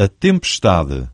a tempestade.